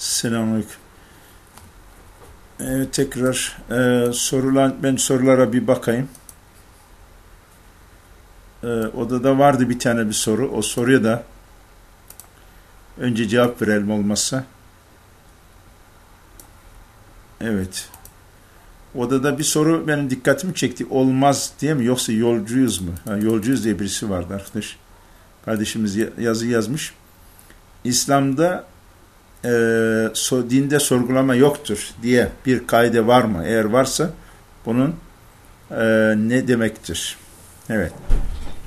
Selamünaleyküm. Evet, tekrar e, sorulan ben sorulara bir bakayım. E, odada vardı bir tane bir soru. O soruya da önce cevap verelim olmazsa. Evet. Odada bir soru benim dikkatimi çekti. Olmaz diye mi yoksa yolcuyuz mu? Ha, yolcuyuz diye birisi vardı arkadaş. Kardeşimiz yazı yazmış. İslam'da e, so, dinde sorgulama yoktur diye bir kaide var mı? Eğer varsa bunun e, ne demektir? Evet.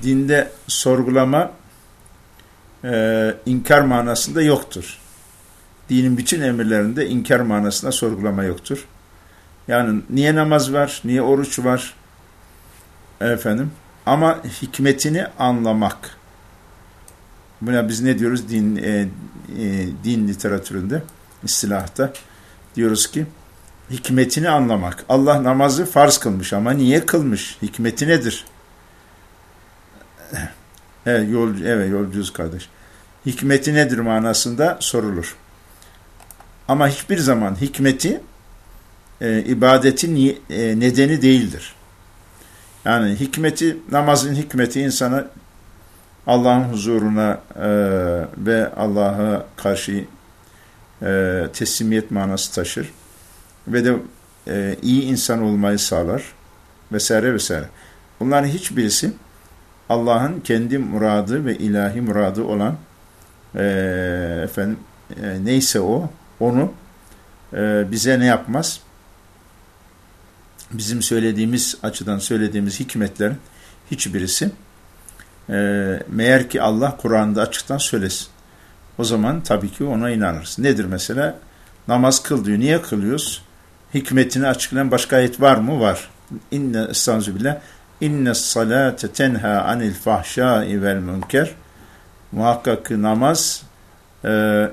Dinde sorgulama e, inkar manasında yoktur. Dinin bütün emirlerinde inkar manasında sorgulama yoktur. Yani niye namaz var, niye oruç var? Efendim. Ama hikmetini anlamak. Buna biz ne diyoruz din, e, e, din literatüründe, istilahta? Diyoruz ki hikmetini anlamak. Allah namazı farz kılmış ama niye kılmış? Hikmeti nedir? Evet, yol, evet yolcuyuz kardeş. Hikmeti nedir manasında sorulur. Ama hiçbir zaman hikmeti e, ibadetin e, nedeni değildir. Yani hikmeti, namazın hikmeti insana Allah'ın huzuruna e, ve Allah'a karşı e, teslimiyet manası taşır. Ve de e, iyi insan olmayı sağlar. Vesaire vesaire. Bunların hiçbirisi Allah'ın kendi muradı ve ilahi muradı olan e, efendim e, neyse o onu e, bize ne yapmaz? Bizim söylediğimiz açıdan söylediğimiz hikmetlerin hiçbirisi e, meğer ki Allah Kur'an'da açıktan söylesin. O zaman tabii ki ona inanırız. Nedir mesela? Namaz kıl. Niye kılıyoruz? Hikmetini açıklayan başka ayet var mı? Var. İnne estağfirullah. İnne salate tenha anil fahşai vel münker. Muhakkak namaz e,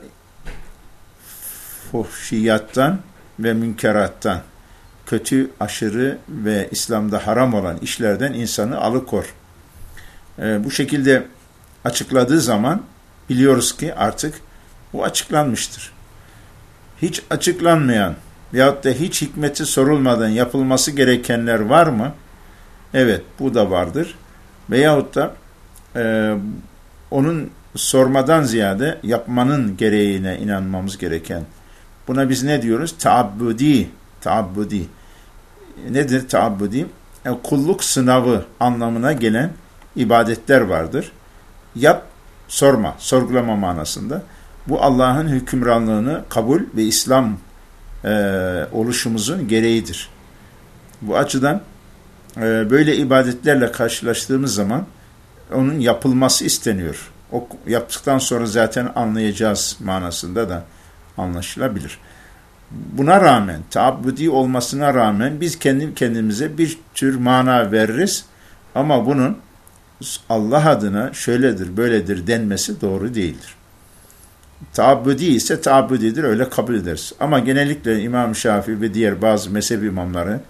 fuhşiyattan ve münkerattan kötü, aşırı ve İslam'da haram olan işlerden insanı alıkor. E, bu şekilde açıkladığı zaman biliyoruz ki artık bu açıklanmıştır. Hiç açıklanmayan veyahut da hiç hikmeti sorulmadan yapılması gerekenler var mı? Evet, bu da vardır. Veyahut da e, onun sormadan ziyade yapmanın gereğine inanmamız gereken. Buna biz ne diyoruz? Taabbudi. Taabbudi. Nedir taabbudi? E, kulluk sınavı anlamına gelen ibadetler vardır. Yap, sorma, sorgulama manasında. Bu Allah'ın hükümranlığını kabul ve İslam e, oluşumuzun gereğidir. Bu açıdan e, böyle ibadetlerle karşılaştığımız zaman onun yapılması isteniyor. O yaptıktan sonra zaten anlayacağız manasında da anlaşılabilir. Buna rağmen, taabbudi olmasına rağmen biz kendi kendimize bir tür mana veririz ama bunun Allah adına şöyledir, böyledir denmesi doğru değildir. Taabbudi ise taabbudidir, öyle kabul ederiz. Ama genellikle İmam Şafii ve diğer bazı mezhep imamları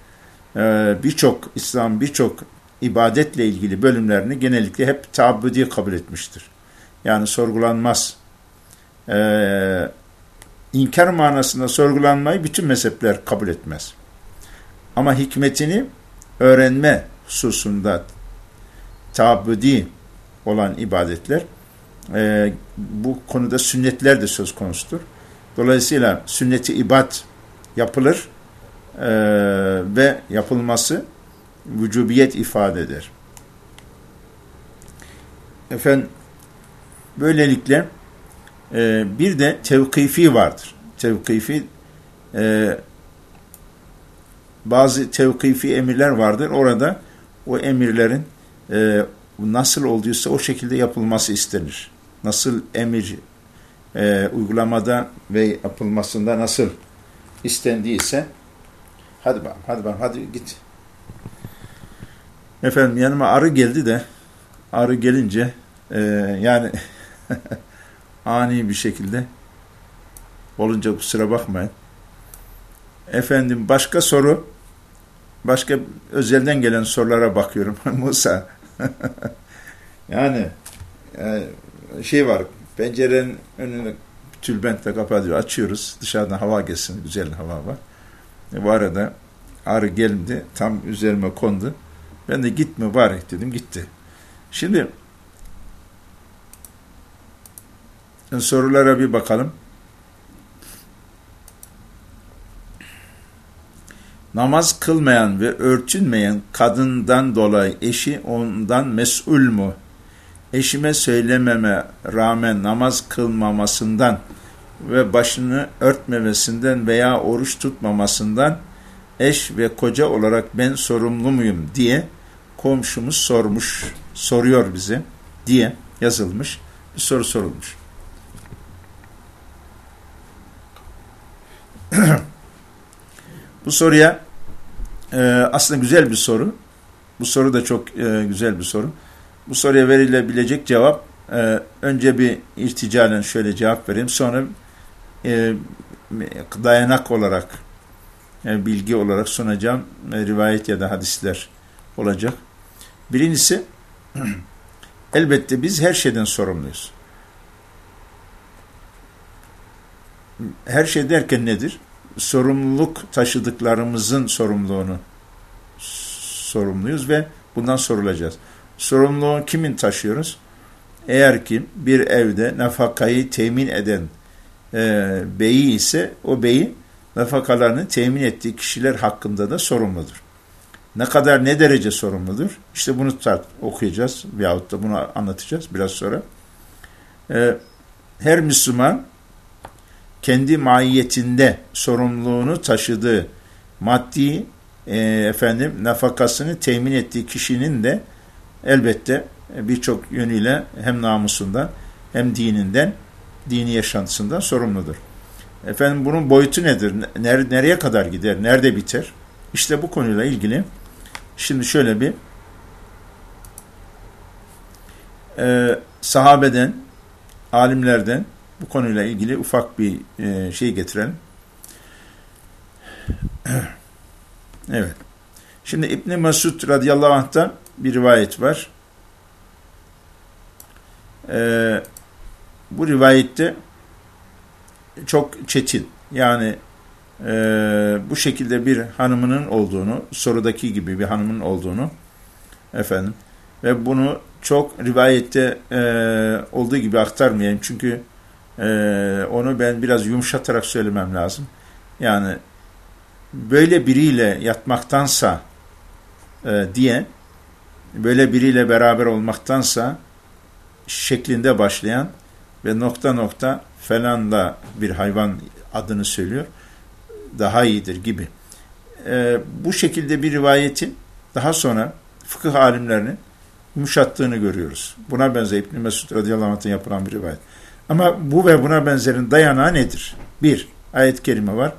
e, birçok İslam birçok ibadetle ilgili bölümlerini genellikle hep taabbudi kabul etmiştir. Yani sorgulanmaz. Ee, inkar manasında sorgulanmayı bütün mezhepler kabul etmez. Ama hikmetini öğrenme hususunda tabudi olan ibadetler e, bu konuda sünnetler de söz konusudur. Dolayısıyla sünneti ibad yapılır e, ve yapılması vücubiyet ifade eder. Efendim böylelikle e, bir de tevkifi vardır. Tevkifi e, bazı tevkifi emirler vardır. Orada o emirlerin e, nasıl olduysa o şekilde yapılması istenir. Nasıl emir e, uygulamada ve yapılmasında nasıl istendiyse hadi bakalım, hadi bakalım, hadi git. Efendim yanıma arı geldi de arı gelince e, yani ani bir şekilde olunca kusura bakmayın. Efendim başka soru başka özelden gelen sorulara bakıyorum. Musa yani, yani şey var pencerenin önüne tülbentle kapatıyor. Açıyoruz. Dışarıdan hava gelsin. Güzel hava var. E, bu arada arı geldi. Tam üzerime kondu. Ben de gitme bari dedim. Gitti. Şimdi sorulara bir bakalım. Namaz kılmayan ve örtünmeyen kadından dolayı eşi ondan mesul mu? Eşime söylememe rağmen namaz kılmamasından ve başını örtmemesinden veya oruç tutmamasından eş ve koca olarak ben sorumlu muyum diye komşumuz sormuş, soruyor bize diye yazılmış bir soru sorulmuş. Bu soruya e, aslında güzel bir soru. Bu soru da çok e, güzel bir soru. Bu soruya verilebilecek cevap e, önce bir irticalen şöyle cevap vereyim. Sonra e, dayanak olarak e, bilgi olarak sunacağım e, rivayet ya da hadisler olacak. Birincisi elbette biz her şeyden sorumluyuz. Her şey derken nedir? Sorumluluk taşıdıklarımızın sorumluluğunu sorumluyuz ve bundan sorulacağız. Sorumluluğu kimin taşıyoruz? Eğer ki bir evde nafakayı temin eden e, beyi ise o beyi nafakalarını temin ettiği kişiler hakkında da sorumludur. Ne kadar ne derece sorumludur? İşte bunu tart okuyacağız veyahut da bunu anlatacağız biraz sonra. E, her Müslüman kendi mahiyetinde sorumluluğunu taşıdığı maddi e, efendim nafakasını temin ettiği kişinin de elbette birçok yönüyle hem namusundan hem dininden, dini yaşantısından sorumludur. Efendim bunun boyutu nedir? Ner nereye kadar gider? Nerede biter? İşte bu konuyla ilgili şimdi şöyle bir e, sahabeden, alimlerden bu konuyla ilgili ufak bir e, şey getirelim. Evet. Şimdi İbn Mesud radıyallahu anh'tan bir rivayet var. Ee, bu rivayette çok çetin. Yani e, bu şekilde bir hanımının olduğunu, sorudaki gibi bir hanımın olduğunu efendim ve bunu çok rivayette e, olduğu gibi aktarmayayım. Çünkü ee, onu ben biraz yumuşatarak söylemem lazım. Yani böyle biriyle yatmaktansa e, diye böyle biriyle beraber olmaktansa şeklinde başlayan ve nokta nokta falanla bir hayvan adını söylüyor daha iyidir gibi. E, bu şekilde bir rivayetin daha sonra fıkıh alimlerinin yumuşattığını görüyoruz. Buna benzer İbn Mesud radıyallahu anh'tan yapılan bir rivayet. Ama bu ve buna benzerin dayanağı nedir? Bir, ayet-i kerime var.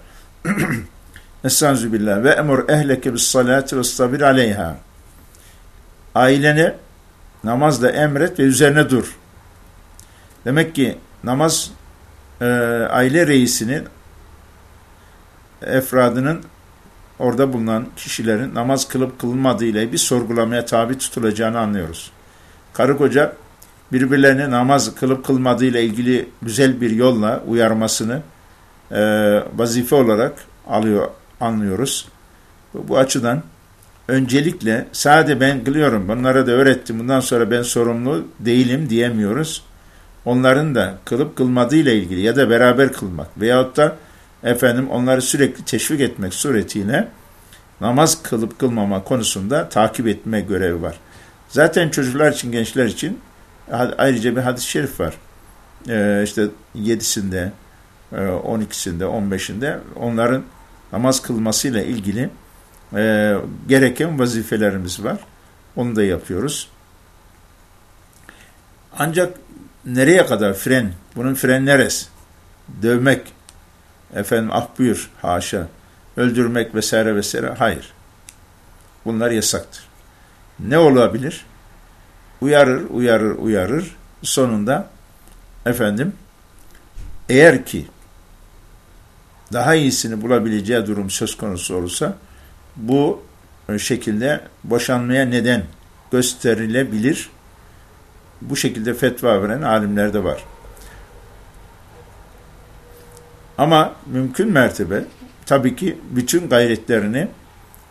Estaizu billah ve emur ehleke bis salati ve sabir aleyha. Ailene namazla emret ve üzerine dur. Demek ki namaz e, aile reisinin efradının orada bulunan kişilerin namaz kılıp kılınmadığı ile bir sorgulamaya tabi tutulacağını anlıyoruz. Karı koca birbirlerine namaz kılıp kılmadığıyla ilgili güzel bir yolla uyarmasını e, vazife olarak alıyor, anlıyoruz. Bu, açıdan öncelikle sade ben kılıyorum, bunlara da öğrettim, bundan sonra ben sorumlu değilim diyemiyoruz. Onların da kılıp kılmadığıyla ilgili ya da beraber kılmak veyahut da efendim onları sürekli teşvik etmek suretiyle namaz kılıp kılmama konusunda takip etme görevi var. Zaten çocuklar için, gençler için Ayrıca bir hadis-i şerif var. Ee, işte yedisinde, e, on ikisinde, on beşinde onların namaz kılmasıyla ilgili e, gereken vazifelerimiz var. Onu da yapıyoruz. Ancak nereye kadar fren? Bunun fren neresi? Dövmek, efendim ah buyur, haşa, öldürmek vesaire vesaire, hayır. Bunlar yasaktır. Ne olabilir? Uyarır, uyarır, uyarır. Sonunda efendim eğer ki daha iyisini bulabileceği durum söz konusu olursa bu şekilde boşanmaya neden gösterilebilir. Bu şekilde fetva veren alimler de var. Ama mümkün mertebe tabii ki bütün gayretlerini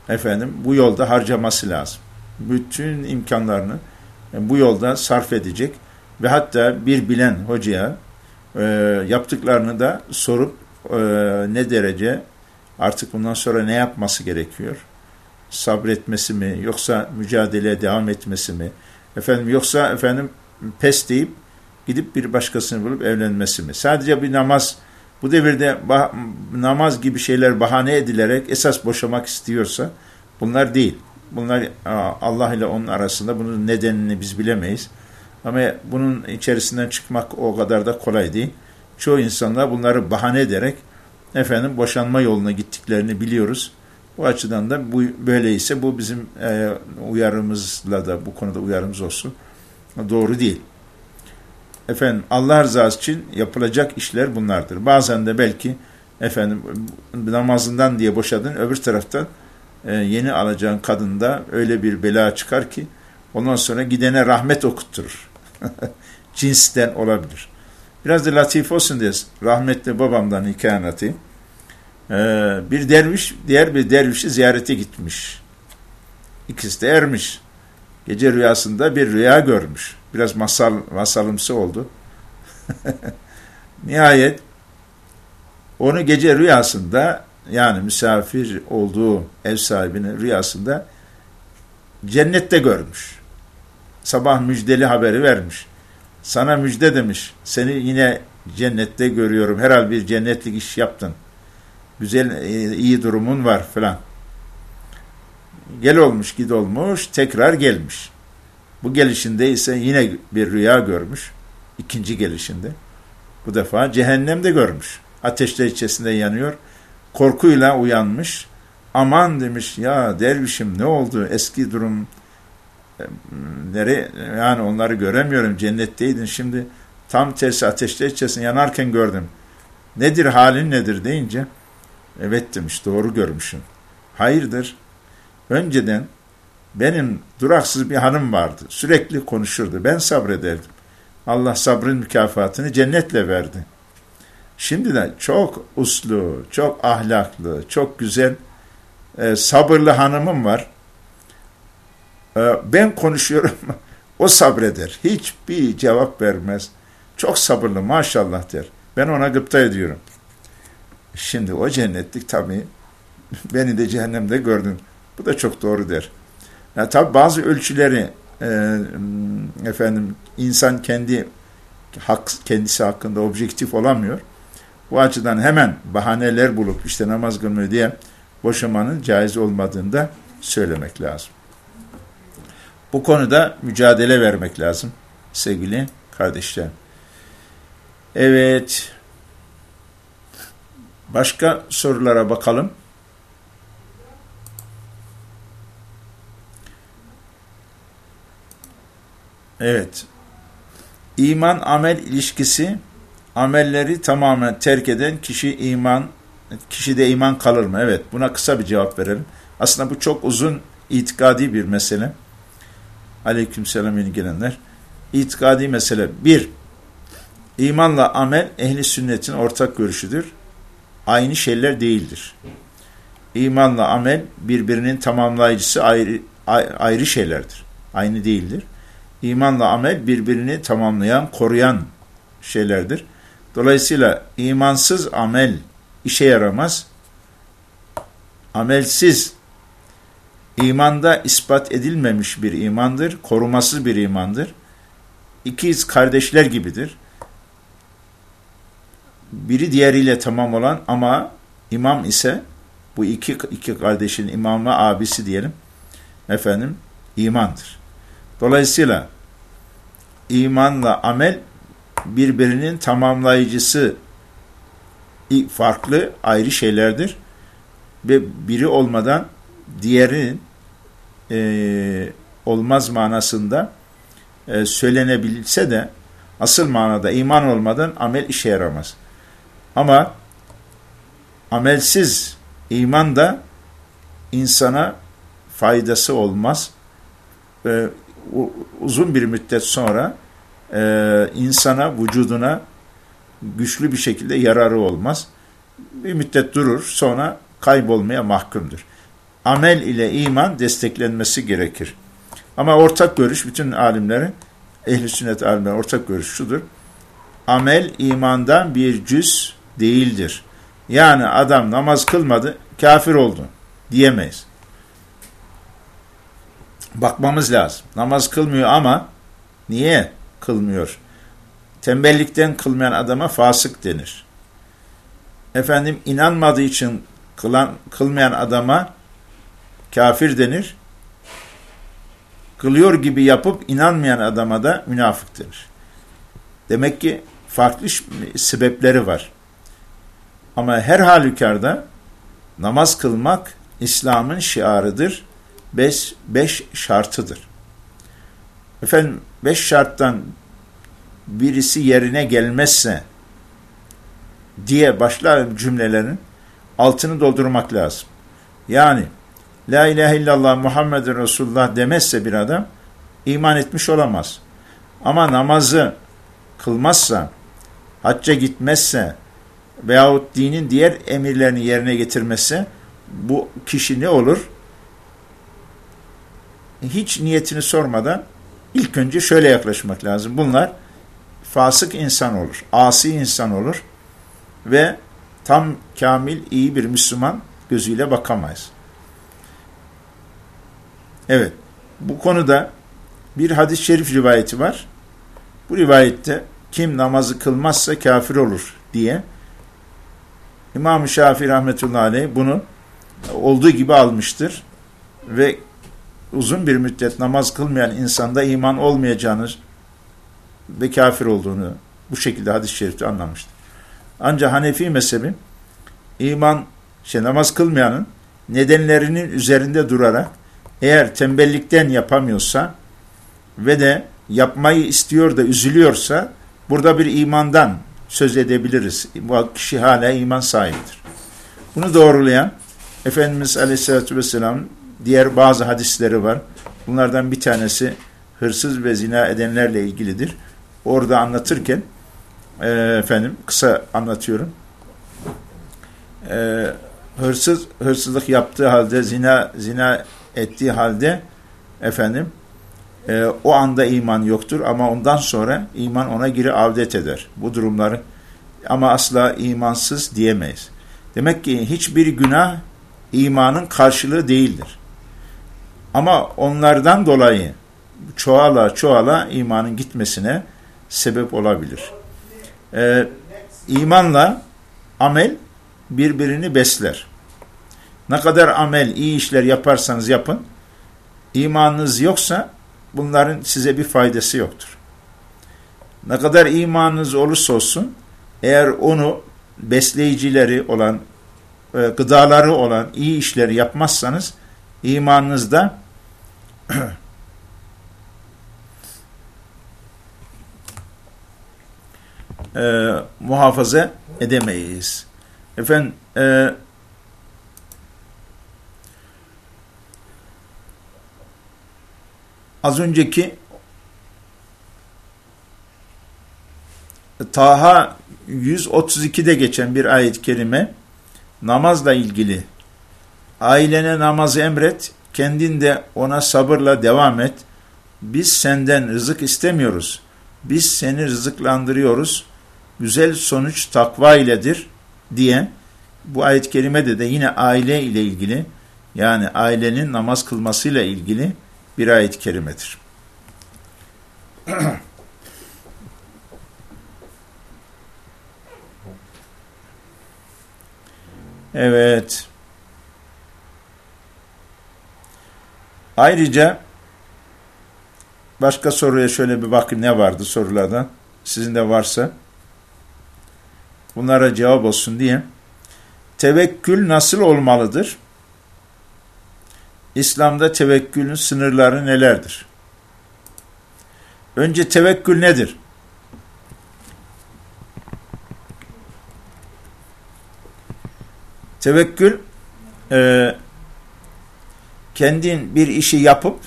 efendim bu yolda harcaması lazım. Bütün imkanlarını bu yolda sarf edecek ve hatta bir bilen hocaya e, yaptıklarını da sorup e, ne derece artık bundan sonra ne yapması gerekiyor? Sabretmesi mi yoksa mücadeleye devam etmesi mi? Efendim yoksa efendim pes deyip gidip bir başkasını bulup evlenmesi mi? Sadece bir namaz bu devirde namaz gibi şeyler bahane edilerek esas boşamak istiyorsa bunlar değil. Bunlar Allah ile onun arasında bunun nedenini biz bilemeyiz. Ama bunun içerisinden çıkmak o kadar da kolay değil. Çoğu insanlar bunları bahane ederek efendim boşanma yoluna gittiklerini biliyoruz. Bu açıdan da bu böyleyse bu bizim e, uyarımızla da bu konuda uyarımız olsun. Doğru değil. Efendim Allah rızası için yapılacak işler bunlardır. Bazen de belki efendim namazından diye boşadın öbür taraftan e, yeni alacağın kadında öyle bir bela çıkar ki ondan sonra gidene rahmet okutturur. Cinsten olabilir. Biraz da latif olsun diye rahmetli babamdan hikaye anlatayım. Ee, bir derviş diğer bir dervişi ziyarete gitmiş. İkisi de ermiş. Gece rüyasında bir rüya görmüş. Biraz masal masalımsı oldu. Nihayet onu gece rüyasında yani misafir olduğu ev sahibinin rüyasında cennette görmüş. Sabah müjdeli haberi vermiş. Sana müjde demiş. Seni yine cennette görüyorum. Herhal bir cennetlik iş yaptın. Güzel, e, iyi durumun var falan. Gel olmuş, gid olmuş, tekrar gelmiş. Bu gelişinde ise yine bir rüya görmüş. İkinci gelişinde. Bu defa cehennemde görmüş. Ateşler içerisinde yanıyor. Korkuyla uyanmış. Aman demiş ya dervişim ne oldu? Eski durum nere yani onları göremiyorum. Cennetteydin. Şimdi tam tersi ateşler içerisinde yanarken gördüm. Nedir halin nedir deyince evet demiş doğru görmüşüm. Hayırdır? Önceden benim duraksız bir hanım vardı. Sürekli konuşurdu. Ben sabrederdim. Allah sabrın mükafatını cennetle verdi. Şimdi de çok uslu, çok ahlaklı, çok güzel, e, sabırlı hanımım var. E, ben konuşuyorum, o sabreder. Hiçbir cevap vermez. Çok sabırlı maşallah der. Ben ona gıpta ediyorum. Şimdi o cennetlik tabii beni de cehennemde gördün. Bu da çok doğru der. Ya tabii bazı ölçüleri e, efendim insan kendi hak kendisi hakkında objektif olamıyor. Bu açıdan hemen bahaneler bulup işte namaz kılmıyor diye boşamanın caiz olmadığını da söylemek lazım. Bu konuda mücadele vermek lazım sevgili kardeşler. Evet. Başka sorulara bakalım. Evet. İman amel ilişkisi amelleri tamamen terk eden kişi iman kişide iman kalır mı? Evet. Buna kısa bir cevap verelim. Aslında bu çok uzun itikadi bir mesele. Aleykümselam yeni gelenler. İtikadi mesele. Bir, imanla amel ehli sünnetin ortak görüşüdür. Aynı şeyler değildir. İmanla amel birbirinin tamamlayıcısı ayrı, ayrı şeylerdir. Aynı değildir. İmanla amel birbirini tamamlayan, koruyan şeylerdir. Dolayısıyla imansız amel işe yaramaz. Amelsiz imanda ispat edilmemiş bir imandır, korumasız bir imandır. İkiz kardeşler gibidir. Biri diğeriyle tamam olan ama imam ise bu iki, iki kardeşin imamı abisi diyelim efendim imandır. Dolayısıyla imanla amel birbirinin tamamlayıcısı farklı ayrı şeylerdir ve biri olmadan diğerinin e, olmaz manasında e, söylenebilse de asıl manada iman olmadan amel işe yaramaz. Ama amelsiz iman da insana faydası olmaz. E, uzun bir müddet sonra e, insana, vücuduna güçlü bir şekilde yararı olmaz. bir müddet durur sonra kaybolmaya mahkumdur. Amel ile iman desteklenmesi gerekir. Ama ortak görüş bütün alimlerin, ehli sünnet alimlerin ortak görüş şudur. Amel imandan bir cüz değildir. Yani adam namaz kılmadı, kafir oldu diyemeyiz. Bakmamız lazım. Namaz kılmıyor ama niye kılmıyor? Tembellikten kılmayan adama fasık denir. Efendim inanmadığı için kılan, kılmayan adama kafir denir. Kılıyor gibi yapıp inanmayan adama da münafık denir. Demek ki farklı sebepleri var. Ama her halükarda namaz kılmak İslam'ın şiarıdır. Beş, beş şartıdır. Efendim beş şarttan birisi yerine gelmezse diye başlar cümlelerin altını doldurmak lazım. Yani La ilahe illallah Muhammedun Resulullah demezse bir adam iman etmiş olamaz. Ama namazı kılmazsa, hacca gitmezse veyahut dinin diğer emirlerini yerine getirmezse bu kişi ne olur? Hiç niyetini sormadan ilk önce şöyle yaklaşmak lazım. Bunlar fasık insan olur, asi insan olur ve tam kamil iyi bir Müslüman gözüyle bakamayız. Evet, bu konuda bir hadis-i şerif rivayeti var. Bu rivayette kim namazı kılmazsa kafir olur diye İmam-ı Şafii rahmetullahi aleyh bunu olduğu gibi almıştır ve uzun bir müddet namaz kılmayan insanda iman olmayacağını ve kafir olduğunu bu şekilde hadis-i şerifte anlamıştır. Ancak Hanefi mezhebi iman, şey, namaz kılmayanın nedenlerinin üzerinde durarak eğer tembellikten yapamıyorsa ve de yapmayı istiyor da üzülüyorsa burada bir imandan söz edebiliriz. Bu kişi hala iman sahibidir. Bunu doğrulayan Efendimiz Aleyhisselatü Vesselam diğer bazı hadisleri var. Bunlardan bir tanesi hırsız ve zina edenlerle ilgilidir. Orada anlatırken e, efendim kısa anlatıyorum. E, hırsız hırsızlık yaptığı halde zina zina ettiği halde efendim e, o anda iman yoktur ama ondan sonra iman ona geri avdet eder. Bu durumları ama asla imansız diyemeyiz. Demek ki hiçbir günah imanın karşılığı değildir. Ama onlardan dolayı çoğala çoğala imanın gitmesine sebep olabilir. Ee, imanla amel birbirini besler. Ne kadar amel, iyi işler yaparsanız yapın, imanınız yoksa bunların size bir faydası yoktur. Ne kadar imanınız olursa olsun, eğer onu besleyicileri olan, e, gıdaları olan iyi işleri yapmazsanız, imanınızda e, muhafaza edemeyiz. Efendim, e, az önceki Taha 132'de geçen bir ayet-i kerime namazla ilgili ailene namazı emret, kendin de ona sabırla devam et. Biz senden rızık istemiyoruz. Biz seni rızıklandırıyoruz. Güzel sonuç takva iledir diye bu ayet-i kerimede de yine aile ile ilgili yani ailenin namaz kılmasıyla ilgili bir ayet-i kerimedir. evet. Ayrıca başka soruya şöyle bir bakın ne vardı sorulardan. Sizin de varsa bunlara cevap olsun diye. Tevekkül nasıl olmalıdır? İslam'da tevekkülün sınırları nelerdir? Önce tevekkül nedir? Tevekkül e, kendin bir işi yapıp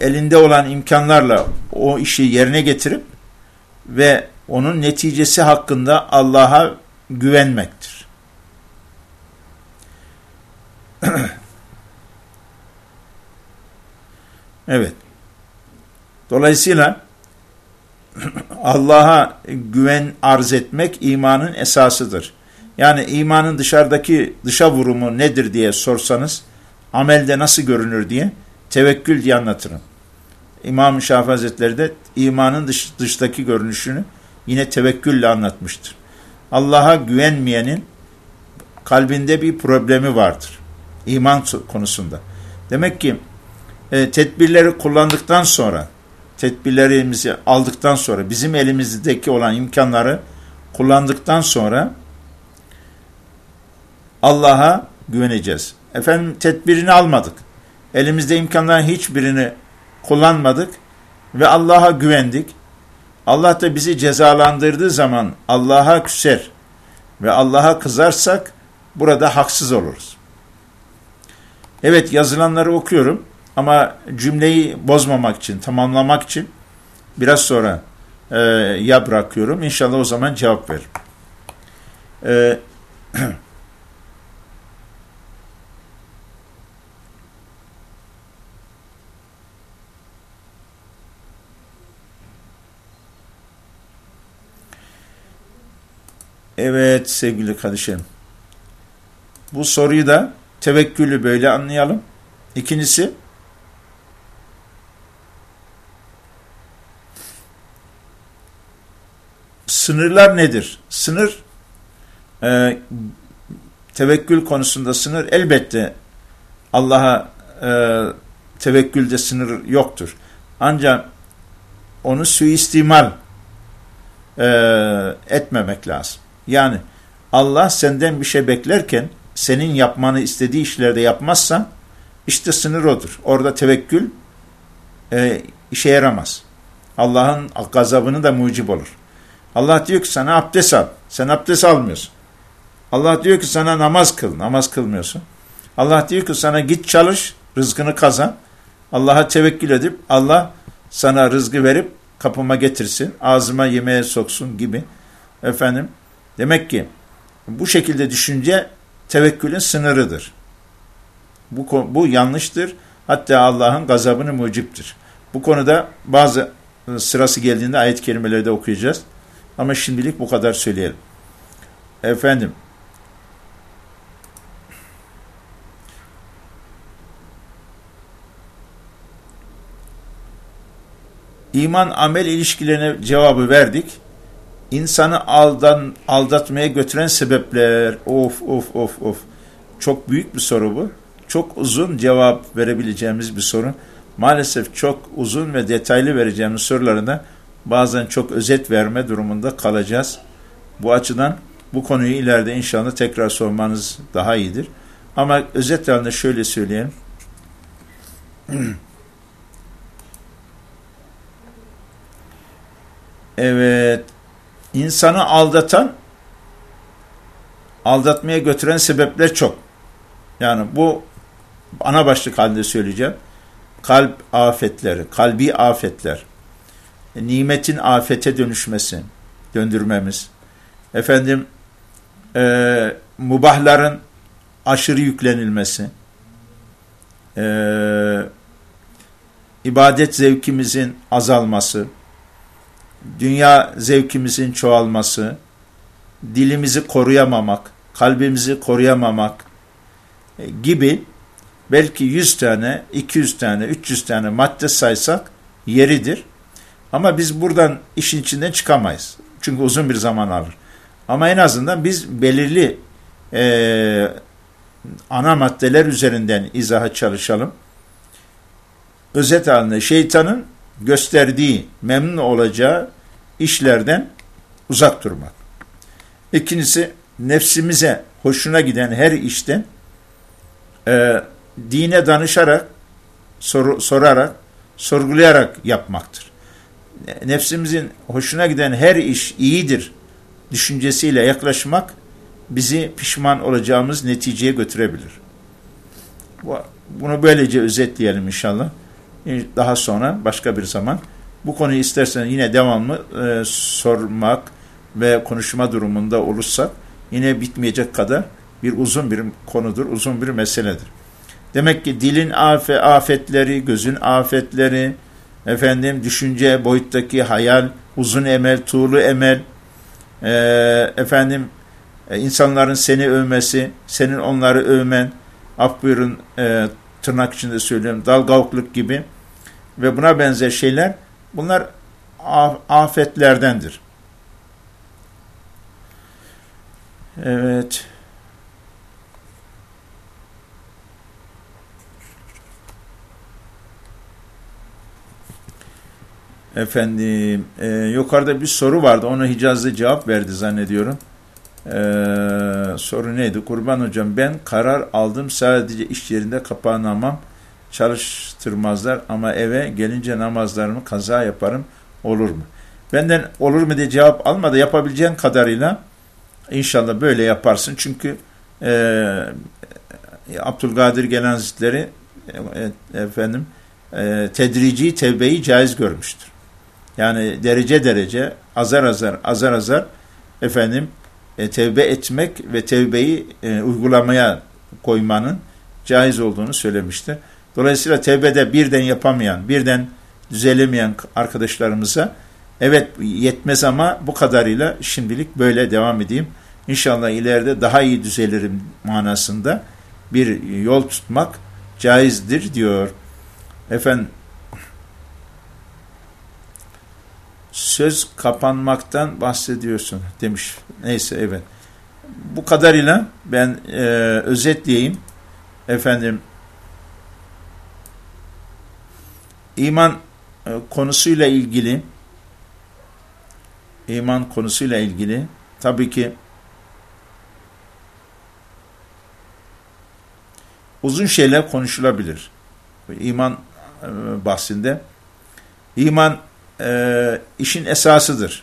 elinde olan imkanlarla o işi yerine getirip ve onun neticesi hakkında Allah'a güvenmektir. evet. Dolayısıyla Allah'a güven arz etmek imanın esasıdır. Yani imanın dışarıdaki dışa vurumu nedir diye sorsanız, amelde nasıl görünür diye tevekkül diye anlatırım. İmam-ı Şafii Hazretleri de imanın dış, dıştaki görünüşünü yine tevekkülle anlatmıştır. Allah'a güvenmeyenin kalbinde bir problemi vardır. İman konusunda. Demek ki e, tedbirleri kullandıktan sonra, tedbirlerimizi aldıktan sonra, bizim elimizdeki olan imkanları kullandıktan sonra Allah'a güveneceğiz. Efendim tedbirini almadık. Elimizde imkanların hiçbirini kullanmadık ve Allah'a güvendik. Allah da bizi cezalandırdığı zaman Allah'a küser ve Allah'a kızarsak burada haksız oluruz. Evet yazılanları okuyorum ama cümleyi bozmamak için, tamamlamak için biraz sonra e, ya bırakıyorum. İnşallah o zaman cevap veririm. E, Evet sevgili kardeşim. Bu soruyu da tevekkülü böyle anlayalım. İkincisi sınırlar nedir? Sınır e, tevekkül konusunda sınır elbette Allah'a e, tevekkülde sınır yoktur. Ancak onu suistimal e, etmemek lazım. Yani Allah senden bir şey beklerken senin yapmanı istediği işlerde yapmazsan işte sınır odur. Orada tevekkül e, işe yaramaz. Allah'ın gazabını da mucib olur. Allah diyor ki sana abdest al. Sen abdest almıyorsun. Allah diyor ki sana namaz kıl. Namaz kılmıyorsun. Allah diyor ki sana git çalış, rızkını kazan. Allah'a tevekkül edip Allah sana rızkı verip kapıma getirsin, ağzıma yemeğe soksun gibi. Efendim, demek ki bu şekilde düşünce tevekkülün sınırıdır. Bu, bu yanlıştır. Hatta Allah'ın gazabını muciptir. Bu konuda bazı ıı, sırası geldiğinde ayet kelimeleri de okuyacağız. Ama şimdilik bu kadar söyleyelim. Efendim, İman amel ilişkilerine cevabı verdik. İnsanı aldan, aldatmaya götüren sebepler. Of of of of. Çok büyük bir soru bu. Çok uzun cevap verebileceğimiz bir soru. Maalesef çok uzun ve detaylı vereceğimiz sorularına bazen çok özet verme durumunda kalacağız. Bu açıdan bu konuyu ileride inşallah tekrar sormanız daha iyidir. Ama özet halinde şöyle söyleyeyim. Evet. İnsanı aldatan, aldatmaya götüren sebepler çok. Yani bu ana başlık halinde söyleyeceğim. Kalp afetleri, kalbi afetler, nimetin afete dönüşmesi, döndürmemiz, efendim e, mubahların aşırı yüklenilmesi, e, ibadet zevkimizin azalması, dünya zevkimizin çoğalması, dilimizi koruyamamak, kalbimizi koruyamamak e, gibi belki 100 tane, 200 tane, 300 tane madde saysak yeridir. Ama biz buradan işin içinden çıkamayız. Çünkü uzun bir zaman alır. Ama en azından biz belirli e, ana maddeler üzerinden izaha çalışalım. Özet halinde şeytanın gösterdiği, memnun olacağı işlerden uzak durmak. İkincisi, nefsimize hoşuna giden her işten e, dine danışarak, sor, sorarak, sorgulayarak yapmaktır. Nefsimizin hoşuna giden her iş iyidir düşüncesiyle yaklaşmak bizi pişman olacağımız neticeye götürebilir. Bunu böylece özetleyelim inşallah. Daha sonra başka bir zaman bu konuyu istersen yine devamlı e, sormak ve konuşma durumunda olursak yine bitmeyecek kadar bir uzun bir konudur, uzun bir meseledir. Demek ki dilin afe, afetleri, gözün afetleri, efendim düşünce boyuttaki hayal, uzun emel, tuğlu emel, e, efendim e, insanların seni övmesi, senin onları övmen, af buyurun e, tırnak içinde söylüyorum, dalgavuklık gibi ve buna benzer şeyler bunlar afetlerdendir. Evet. Efendim, e, yukarıda bir soru vardı. Ona Hicaz'da cevap verdi zannediyorum. E, soru neydi? Kurban hocam ben karar aldım sadece iş yerinde kapanamam. Çalıştırmazlar ama eve gelince namazlarımı kaza yaparım. Olur mu? Benden olur mu diye cevap almadı. Yapabileceğin kadarıyla inşallah böyle yaparsın. Çünkü e, Abdülkadir Gelen Hazretleri e, efendim e, tedrici tevbeyi caiz görmüştür. Yani derece derece azar azar azar azar efendim e, tevbe etmek ve tevbeyi e, uygulamaya koymanın caiz olduğunu söylemiştir. Dolayısıyla tevbede birden yapamayan, birden düzelemeyen arkadaşlarımıza evet yetmez ama bu kadarıyla şimdilik böyle devam edeyim. İnşallah ileride daha iyi düzelirim manasında bir yol tutmak caizdir diyor. Efendim söz kapanmaktan bahsediyorsun demiş. Neyse evet. Bu kadarıyla ben e, özetleyeyim. Efendim iman e, konusuyla ilgili iman konusuyla ilgili tabii ki uzun şeyler konuşulabilir. İman e, bahsinde. İman e, işin esasıdır.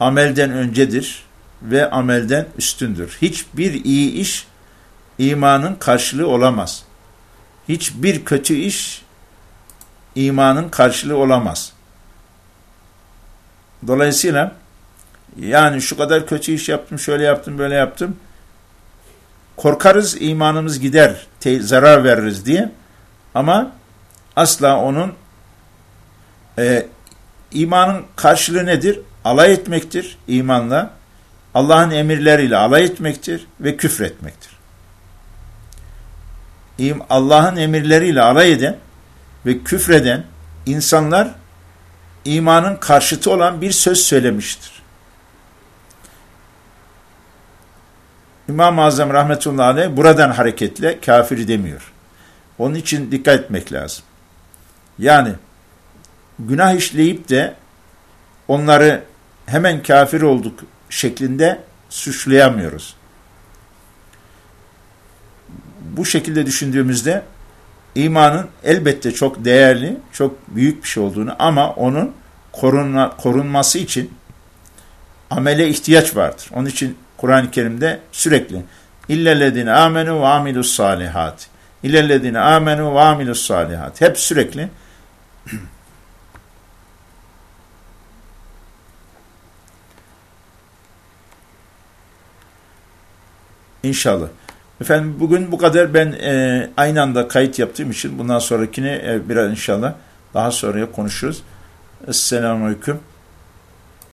Amelden öncedir ve amelden üstündür. Hiçbir iyi iş imanın karşılığı olamaz. Hiçbir kötü iş imanın karşılığı olamaz. Dolayısıyla yani şu kadar kötü iş yaptım, şöyle yaptım, böyle yaptım. Korkarız imanımız gider, zarar veririz diye. Ama asla onun e, imanın karşılığı nedir? Alay etmektir imanla. Allah'ın emirleriyle alay etmektir ve küfretmektir. Allah'ın emirleriyle alay eden ve küfreden insanlar imanın karşıtı olan bir söz söylemiştir. İmam-ı Azam rahmetullahi aleyh buradan hareketle kafir demiyor. Onun için dikkat etmek lazım. Yani günah işleyip de onları hemen kafir olduk şeklinde suçlayamıyoruz. Bu şekilde düşündüğümüzde imanın elbette çok değerli, çok büyük bir şey olduğunu ama onun korunma, korunması için amele ihtiyaç vardır. Onun için Kur'an-ı Kerim'de sürekli illellezine amenu ve amilus salihat illellezine amenu ve amilus salihat hep sürekli İnşallah. Efendim bugün bu kadar ben e, aynı anda kayıt yaptığım için bundan sonrakini e, biraz inşallah daha sonraya konuşuruz. Esselamu Aleyküm.